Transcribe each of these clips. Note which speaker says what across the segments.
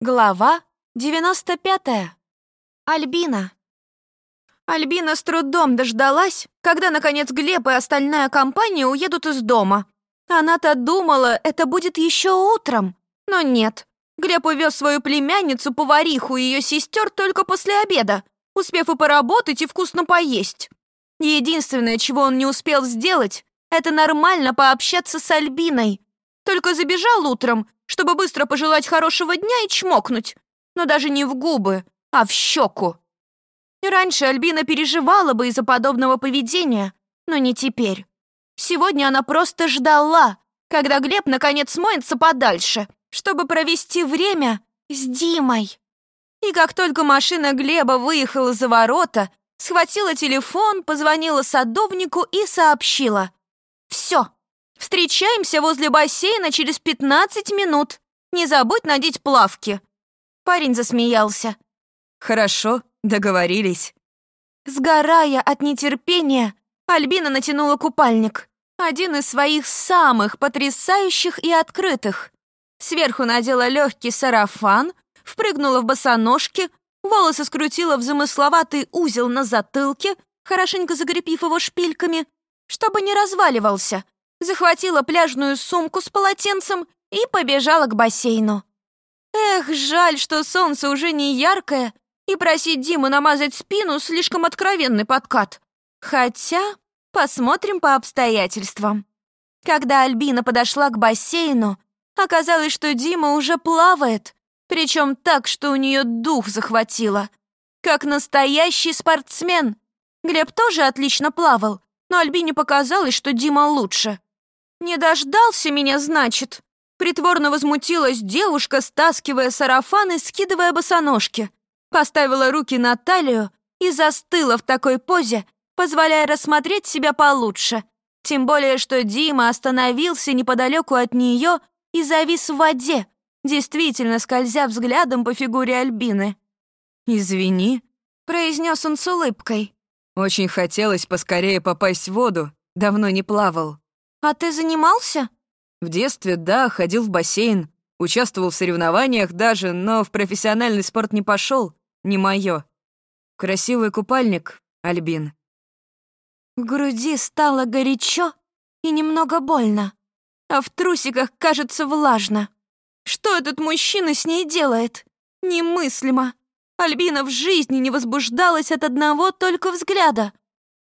Speaker 1: Глава 95. Альбина. Альбина с трудом дождалась, когда, наконец, Глеб и остальная компания уедут из дома. Она-то думала, это будет еще утром, но нет. Глеб увез свою племянницу-повариху и ее сестер только после обеда, успев и поработать, и вкусно поесть. Единственное, чего он не успел сделать, это нормально пообщаться с Альбиной. Только забежал утром, чтобы быстро пожелать хорошего дня и чмокнуть. Но даже не в губы, а в щеку. Раньше Альбина переживала бы из-за подобного поведения, но не теперь. Сегодня она просто ждала, когда Глеб наконец смоется подальше, чтобы провести время с Димой. И как только машина Глеба выехала за ворота, схватила телефон, позвонила садовнику и сообщила. «Все, Встречаемся возле бассейна через 15 минут. Не забудь надеть плавки». Парень засмеялся.
Speaker 2: «Хорошо, договорились».
Speaker 1: Сгорая от нетерпения, Альбина натянула купальник. Один из своих самых потрясающих и открытых. Сверху надела легкий сарафан, впрыгнула в босоножки, волосы скрутила в замысловатый узел на затылке, хорошенько закрепив его шпильками, чтобы не разваливался, захватила пляжную сумку с полотенцем и побежала к бассейну. Эх, жаль, что солнце уже не яркое, и просить Диму намазать спину слишком откровенный подкат. Хотя посмотрим по обстоятельствам. Когда Альбина подошла к бассейну, оказалось, что Дима уже плавает, причем так, что у нее дух захватило. Как настоящий спортсмен. Глеб тоже отлично плавал, но Альбине показалось, что Дима лучше. «Не дождался меня, значит?» Притворно возмутилась девушка, стаскивая сарафан и скидывая босоножки. Поставила руки на талию и застыла в такой позе, позволяя рассмотреть себя получше. Тем более, что Дима остановился неподалеку от нее и завис в воде, действительно скользя взглядом по фигуре Альбины.
Speaker 2: «Извини», —
Speaker 1: произнес он с улыбкой.
Speaker 2: «Очень хотелось поскорее попасть в воду, давно не плавал».
Speaker 1: «А ты занимался?»
Speaker 2: «В детстве, да, ходил в бассейн, участвовал в соревнованиях даже, но в профессиональный спорт не пошел, не мое. Красивый купальник, Альбин».
Speaker 1: В груди стало горячо и немного больно, а в трусиках кажется влажно. Что этот мужчина с ней делает? Немыслимо. Альбина в жизни не возбуждалась от одного только взгляда.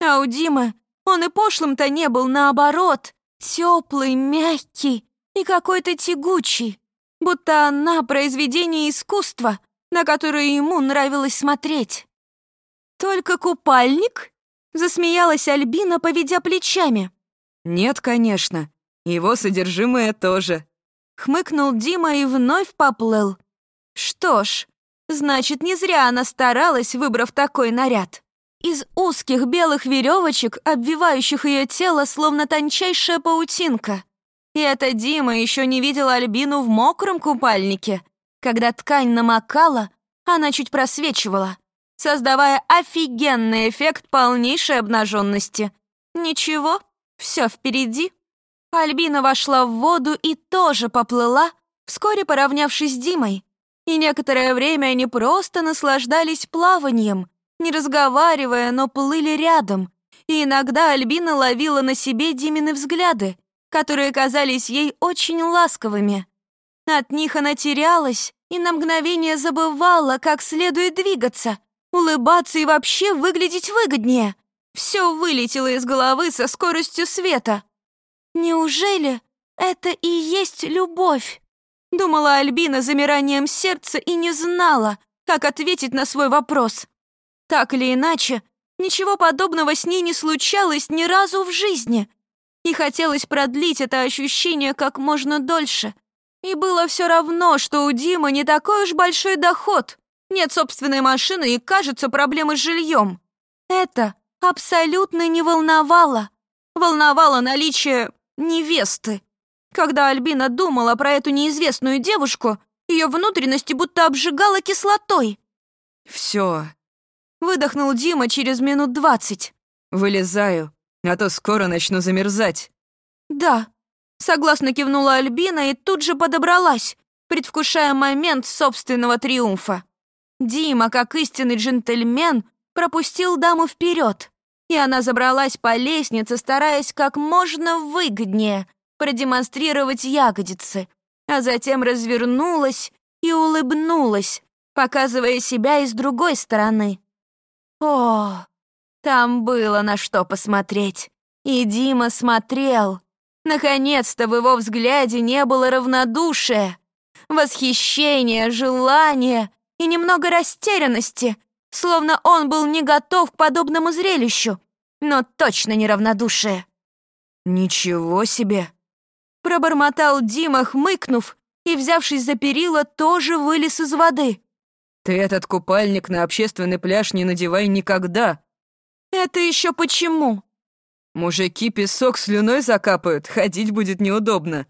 Speaker 1: А у Димы он и пошлым-то не был, наоборот. Теплый, мягкий и какой-то тягучий, будто она произведение искусства, на которое ему нравилось смотреть. «Только купальник?» — засмеялась Альбина, поведя плечами.
Speaker 2: «Нет, конечно. Его содержимое тоже».
Speaker 1: Хмыкнул Дима и вновь поплыл. «Что ж, значит, не зря она старалась, выбрав такой наряд» из узких белых веревочек, обвивающих ее тело, словно тончайшая паутинка. И это Дима еще не видел Альбину в мокром купальнике. Когда ткань намокала, она чуть просвечивала, создавая офигенный эффект полнейшей обнаженности. Ничего, все впереди. Альбина вошла в воду и тоже поплыла, вскоре поравнявшись с Димой. И некоторое время они просто наслаждались плаванием — не разговаривая, но плыли рядом, и иногда Альбина ловила на себе Димины взгляды, которые казались ей очень ласковыми. От них она терялась и на мгновение забывала, как следует двигаться, улыбаться и вообще выглядеть выгоднее. Все вылетело из головы со скоростью света. «Неужели это и есть любовь?» Думала Альбина замиранием сердца и не знала, как ответить на свой вопрос. Так или иначе, ничего подобного с ней не случалось ни разу в жизни. И хотелось продлить это ощущение как можно дольше. И было все равно, что у Димы не такой уж большой доход. Нет собственной машины и, кажется, проблемы с жильем. Это абсолютно не волновало. Волновало наличие невесты. Когда Альбина думала про эту неизвестную девушку, ее внутренности будто обжигала кислотой.
Speaker 2: «Все,
Speaker 1: Выдохнул Дима через минут двадцать.
Speaker 2: «Вылезаю, а то скоро начну замерзать».
Speaker 1: «Да», — согласно кивнула Альбина и тут же подобралась. предвкушая момент собственного триумфа. Дима, как истинный джентльмен, пропустил даму вперед, и она забралась по лестнице, стараясь как можно выгоднее продемонстрировать ягодицы, а затем развернулась и улыбнулась, показывая себя и с другой стороны. О, там было на что посмотреть. И Дима смотрел. Наконец-то в его взгляде не было равнодушия, восхищения, желания и немного растерянности, словно он был не готов к подобному зрелищу, но точно не равнодушие.
Speaker 2: «Ничего себе!»
Speaker 1: Пробормотал Дима, хмыкнув, и, взявшись за перила, тоже вылез из воды.
Speaker 2: «Ты этот купальник на общественный пляж не надевай никогда!»
Speaker 1: «Это еще почему?»
Speaker 2: «Мужики песок слюной закапают, ходить будет неудобно».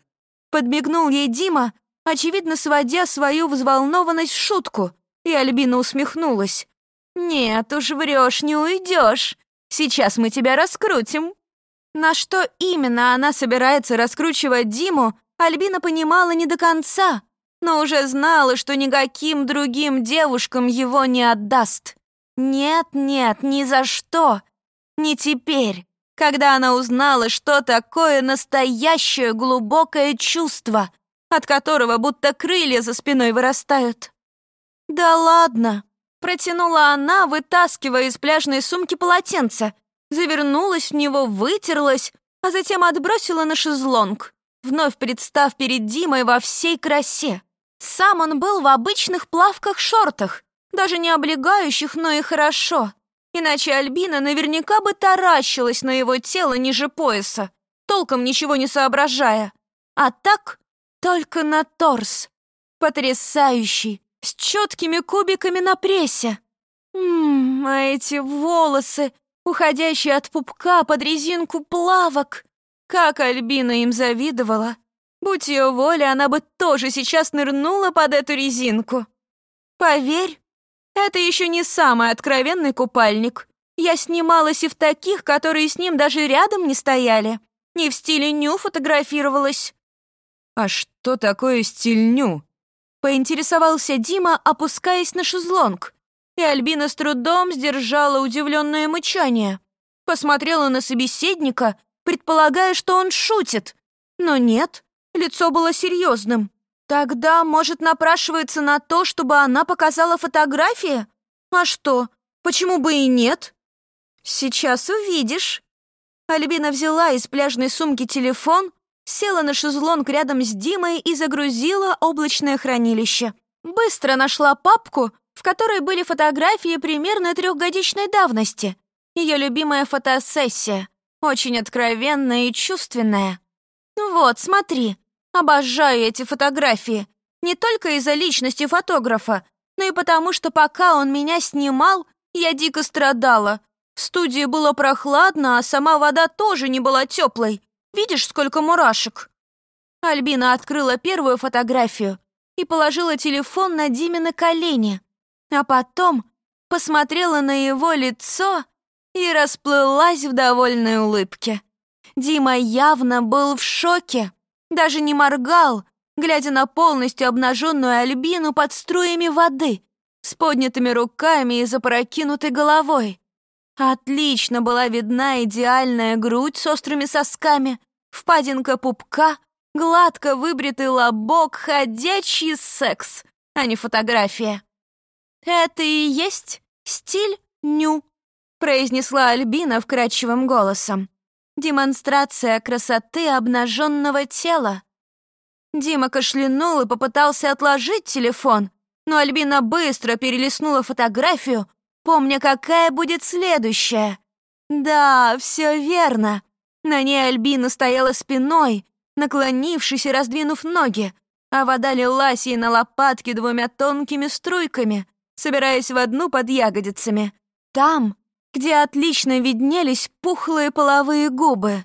Speaker 1: Подмигнул ей Дима, очевидно, сводя свою взволнованность в шутку, и Альбина усмехнулась. «Нет уж, врешь, не уйдешь. Сейчас мы тебя раскрутим». На что именно она собирается раскручивать Диму, Альбина понимала не до конца, но уже знала, что никаким другим девушкам его не отдаст. Нет, нет, ни за что. Не теперь, когда она узнала, что такое настоящее глубокое чувство, от которого будто крылья за спиной вырастают. «Да ладно!» — протянула она, вытаскивая из пляжной сумки полотенце, завернулась в него, вытерлась, а затем отбросила на шезлонг, вновь представ перед Димой во всей красе. Сам он был в обычных плавках-шортах, даже не облегающих, но и хорошо. Иначе Альбина наверняка бы таращилась на его тело ниже пояса, толком ничего не соображая. А так только на торс. Потрясающий, с четкими кубиками на прессе. Ммм, а эти волосы, уходящие от пупка под резинку плавок. Как Альбина им завидовала. Будь ее воля, она бы тоже сейчас нырнула под эту резинку. Поверь, это еще не самый откровенный купальник. Я снималась и в таких, которые с ним даже рядом не стояли. Не в стиле ню фотографировалась.
Speaker 2: «А что такое стиль ню?»
Speaker 1: Поинтересовался Дима, опускаясь на шезлонг и Альбина с трудом сдержала удивленное мычание. Посмотрела на собеседника, предполагая, что он шутит. Но нет, лицо было серьезным. Тогда, может, напрашивается на то, чтобы она показала фотографии? А что, почему бы и нет? Сейчас увидишь. Альбина взяла из пляжной сумки телефон, села на шезлонг рядом с Димой и загрузила облачное хранилище. Быстро нашла папку, в которой были фотографии примерно трехгодичной давности. Ее любимая фотосессия, очень откровенная и чувственная. Вот, смотри, обожаю эти фотографии. Не только из-за личности фотографа, но и потому, что пока он меня снимал, я дико страдала. В студии было прохладно, а сама вода тоже не была теплой. Видишь, сколько мурашек? Альбина открыла первую фотографию и положила телефон на Диме на колени а потом посмотрела на его лицо и расплылась в довольной улыбке. Дима явно был в шоке, даже не моргал, глядя на полностью обнаженную Альбину под струями воды, с поднятыми руками и запрокинутой головой. Отлично была видна идеальная грудь с острыми сосками, впадинка пупка, гладко выбритый лобок, ходячий секс, а не фотография. «Это и есть стиль ню», — произнесла Альбина вкрадчивым голосом. «Демонстрация красоты обнаженного тела». Дима кашлянул и попытался отложить телефон, но Альбина быстро перелистнула фотографию, помня, какая будет следующая. Да, все верно. На ней Альбина стояла спиной, наклонившись и раздвинув ноги, а вода лилась ей на лопатки двумя тонкими струйками, собираясь в одну под ягодицами. Там, где отлично виднелись пухлые половые губы.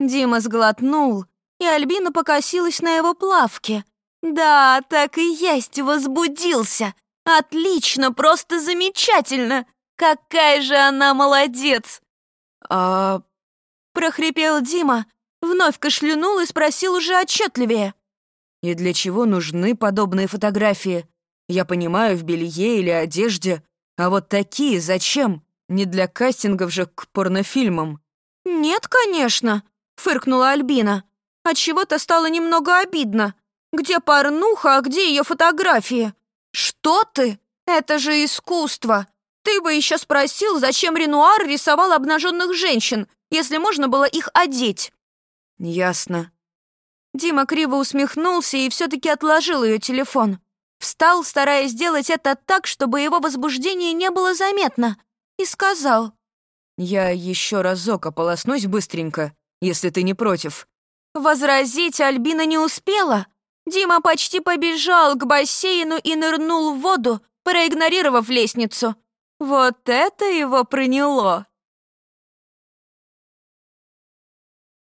Speaker 1: Дима сглотнул, и Альбина покосилась на его плавки. Да, так и есть, возбудился. Отлично, просто замечательно. Какая же она молодец.
Speaker 2: А...
Speaker 1: прохрипел Дима, вновь кашлянул и спросил уже отчетливее.
Speaker 2: И для чего нужны подобные фотографии? Я понимаю, в белье или одежде. А вот такие зачем? Не для кастингов же к порнофильмам.
Speaker 1: «Нет, конечно», — фыркнула Альбина. Отчего-то стало немного обидно. Где порнуха, а где ее фотографии? Что ты? Это же искусство. Ты бы еще спросил, зачем Ренуар рисовал обнаженных женщин, если можно было их одеть.
Speaker 2: Ясно.
Speaker 1: Дима криво усмехнулся и все-таки отложил ее телефон. Встал, стараясь сделать это так, чтобы его возбуждение не было заметно, и сказал.
Speaker 2: «Я еще разок ополоснусь быстренько, если ты не против».
Speaker 1: Возразить Альбина не успела. Дима почти побежал к бассейну и нырнул в воду, проигнорировав лестницу. Вот это его проняло.